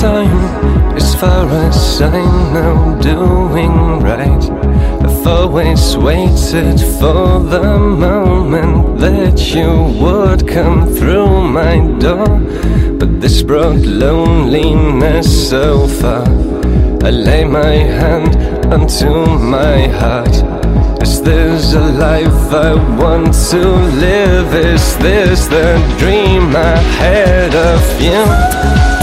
time, as far as I know, doing right. I've always waited for the moment that you would come through my door. But this brought loneliness so far. I lay my hand onto my heart. Is this a life I want to live? Is this the dream I had of you?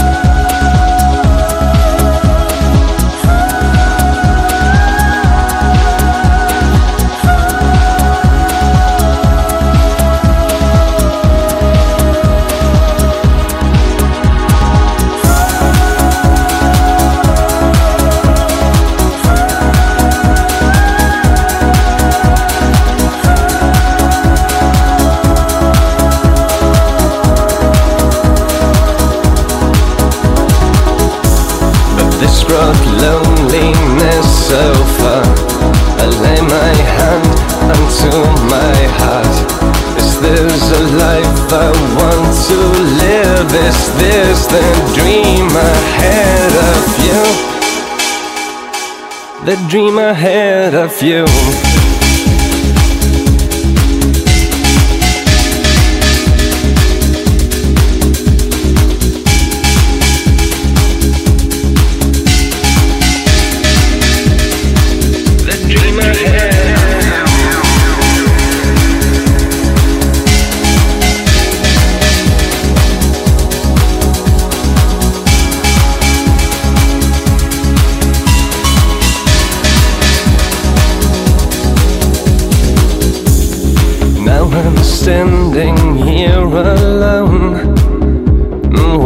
The dream ahead of you? The dream ahead of you.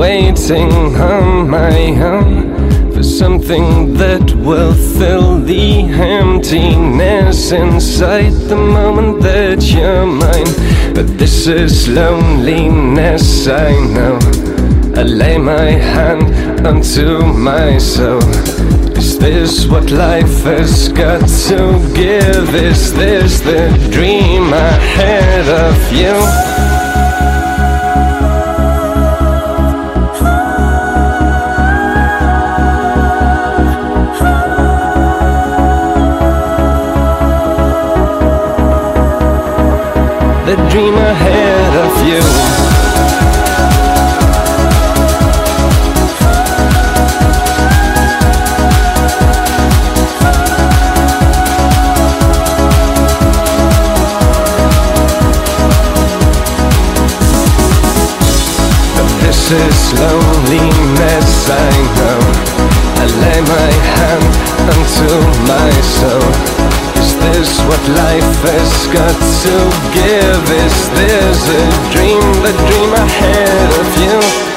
Waiting on my own for something that will fill the emptiness inside the moment that you're mine. But this is loneliness, I know. I lay my hand onto my soul. Is this what life has got to give? Is this the dream ahead of you? I know. I lay my hand onto my soul. Is this what life has got to give? Is this a dream, the dream ahead of you?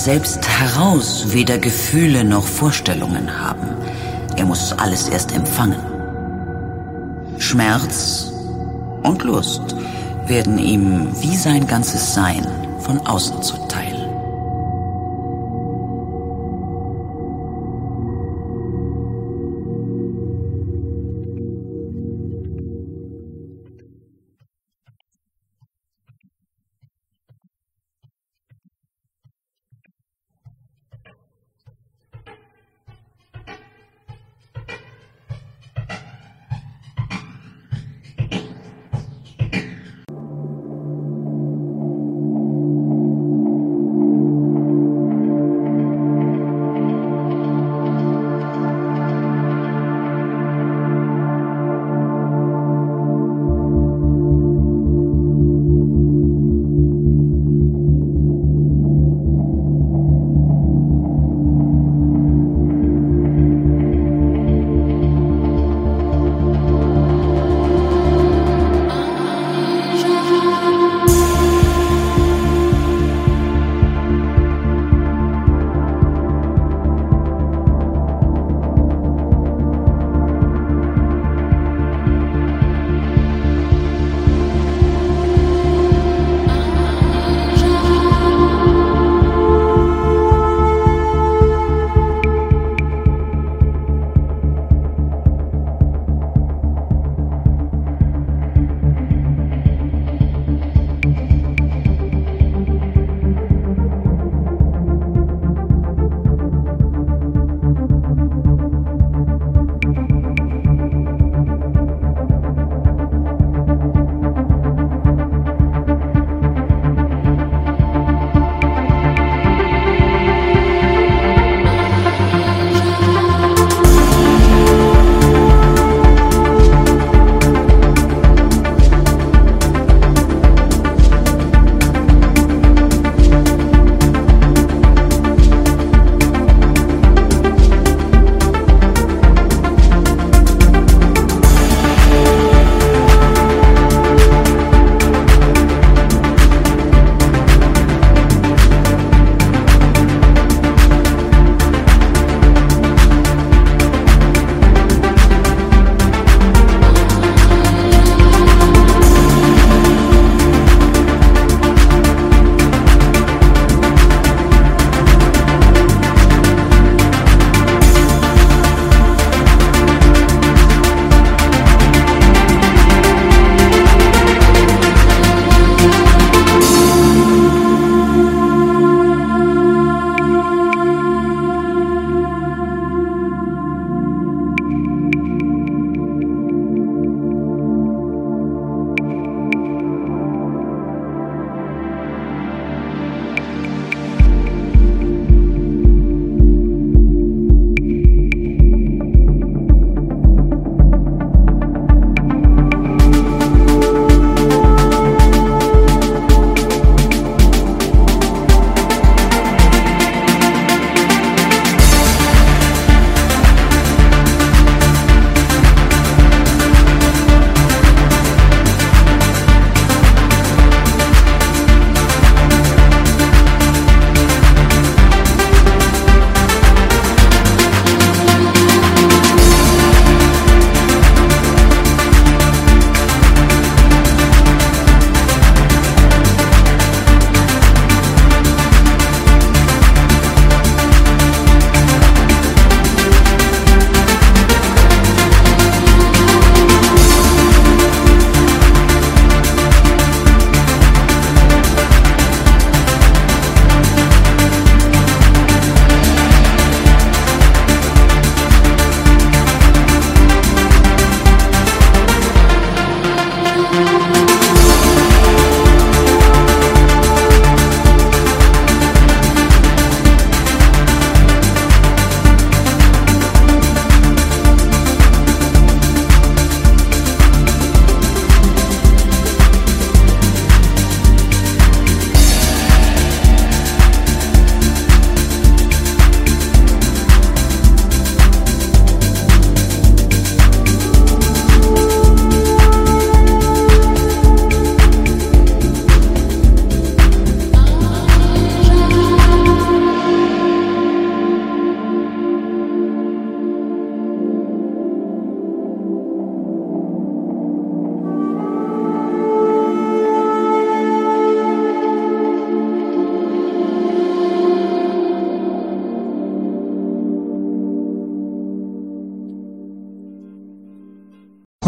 Sich selbst heraus weder Gefühle noch Vorstellungen haben. Er muss alles erst empfangen. Schmerz und Lust werden ihm wie sein ganzes Sein von außen zuteil.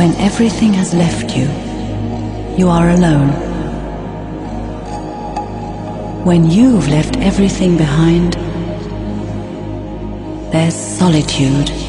When everything has left you, you are alone. When you've left everything behind, there's solitude.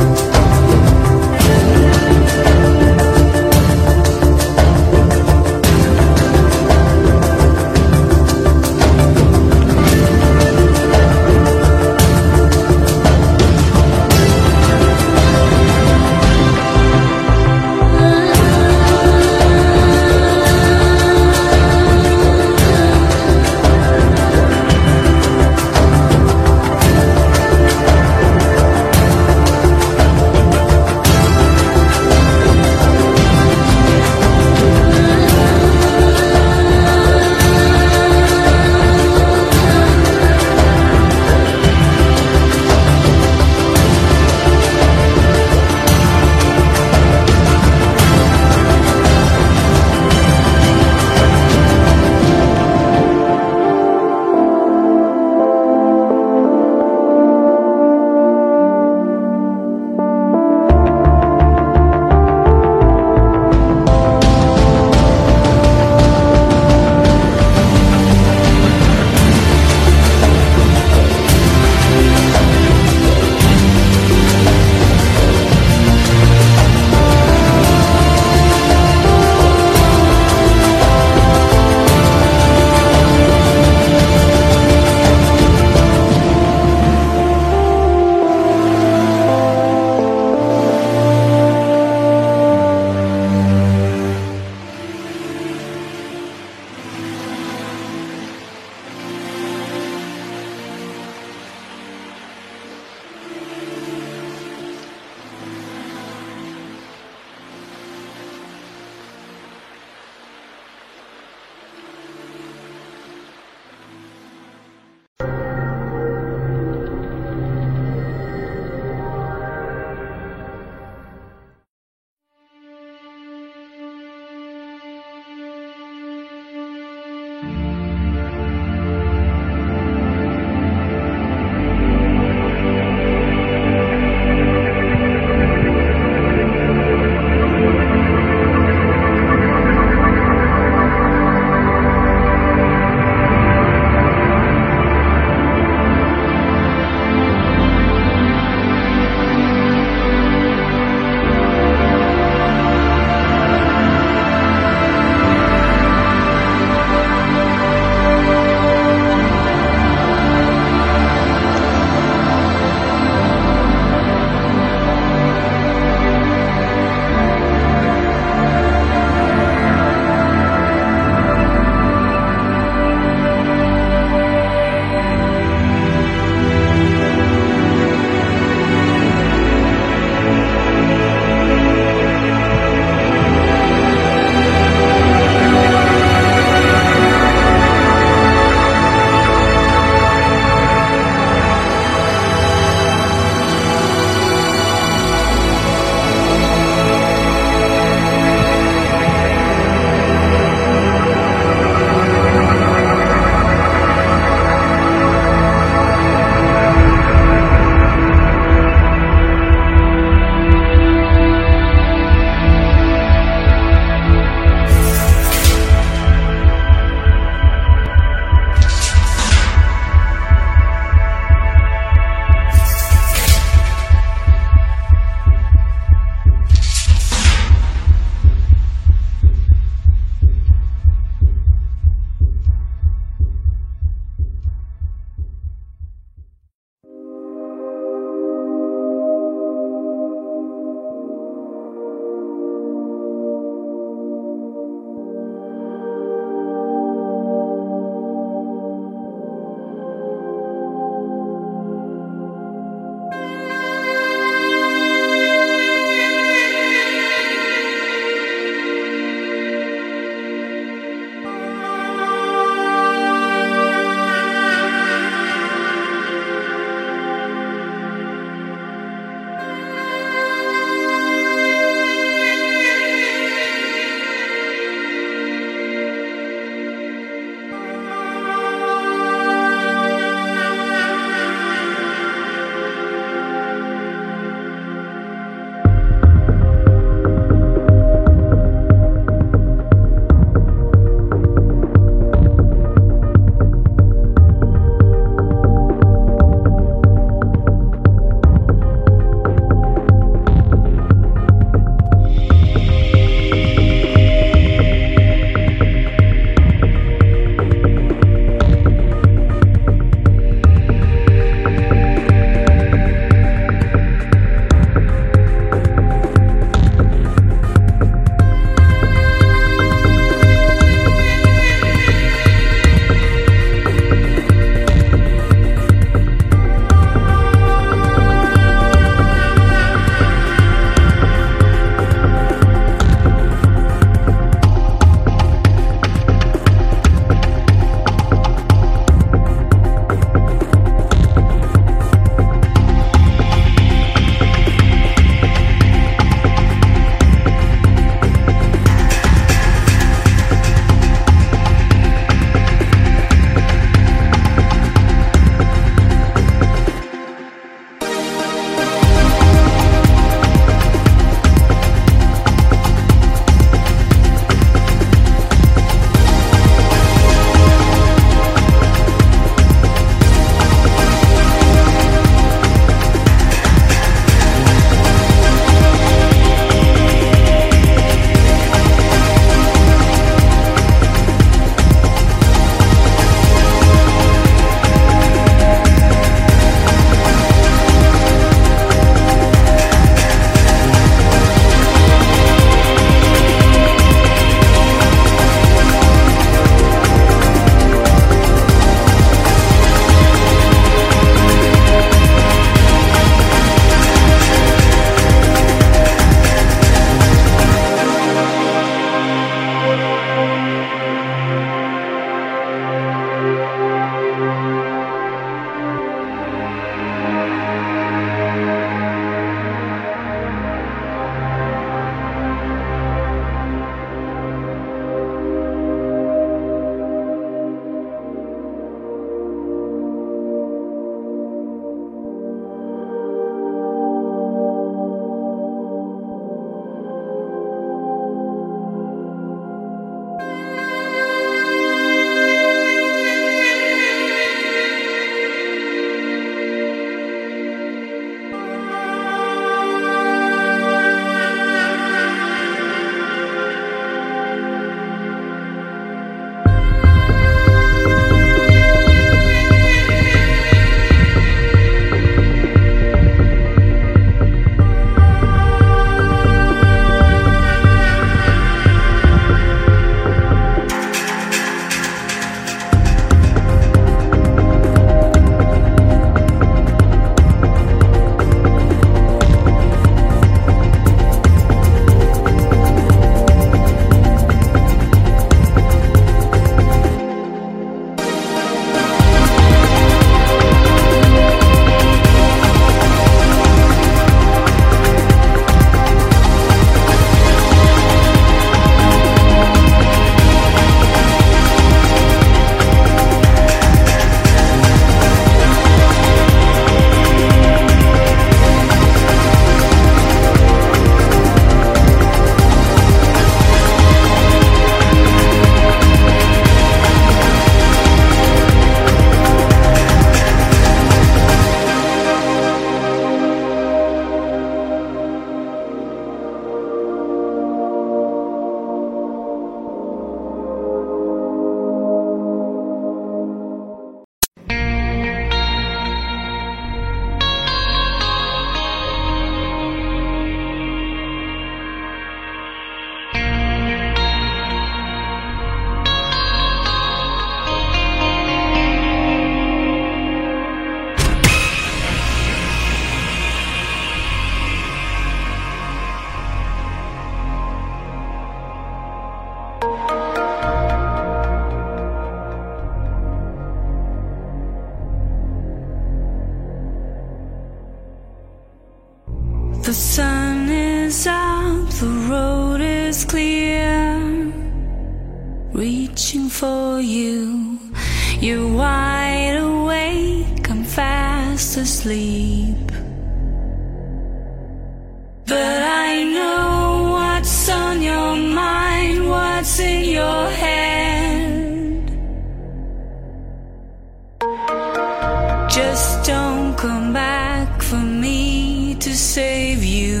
don't come back for me to save you.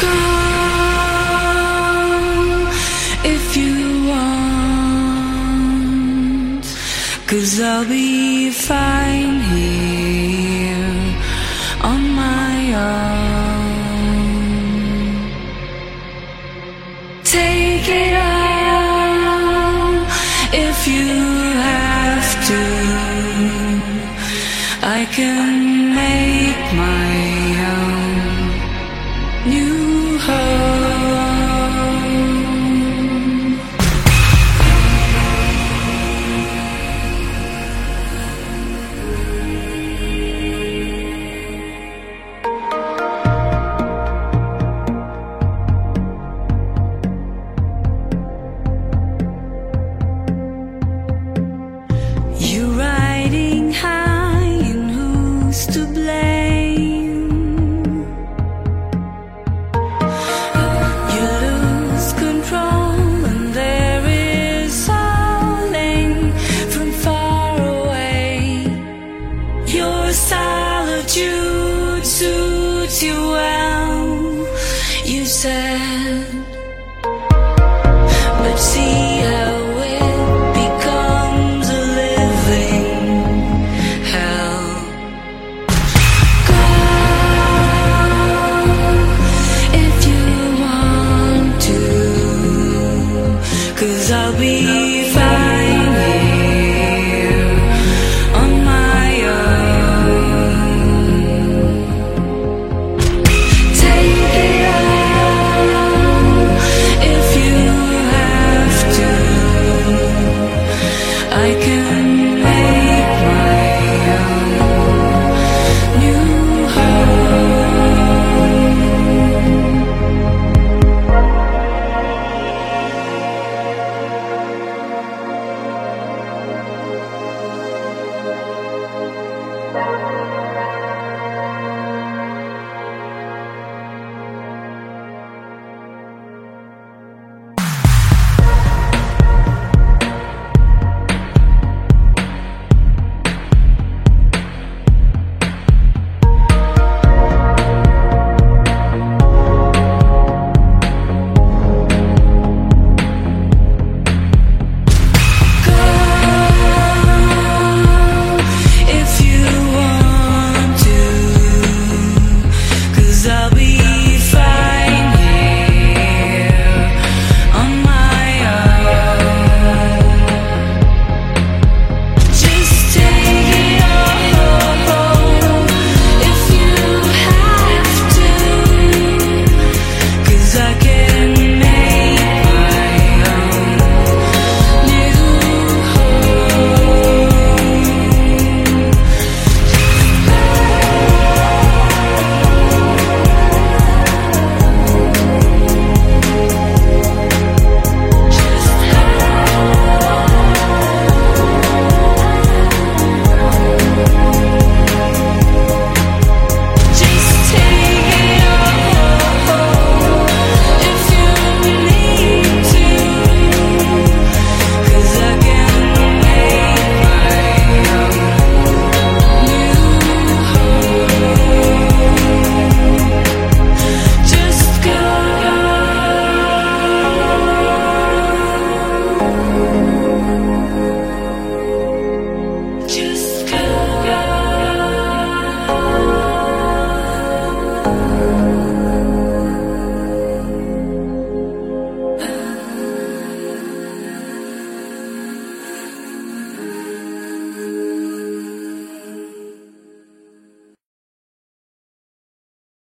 Go if you Cause I'll be fine here on my own. Can.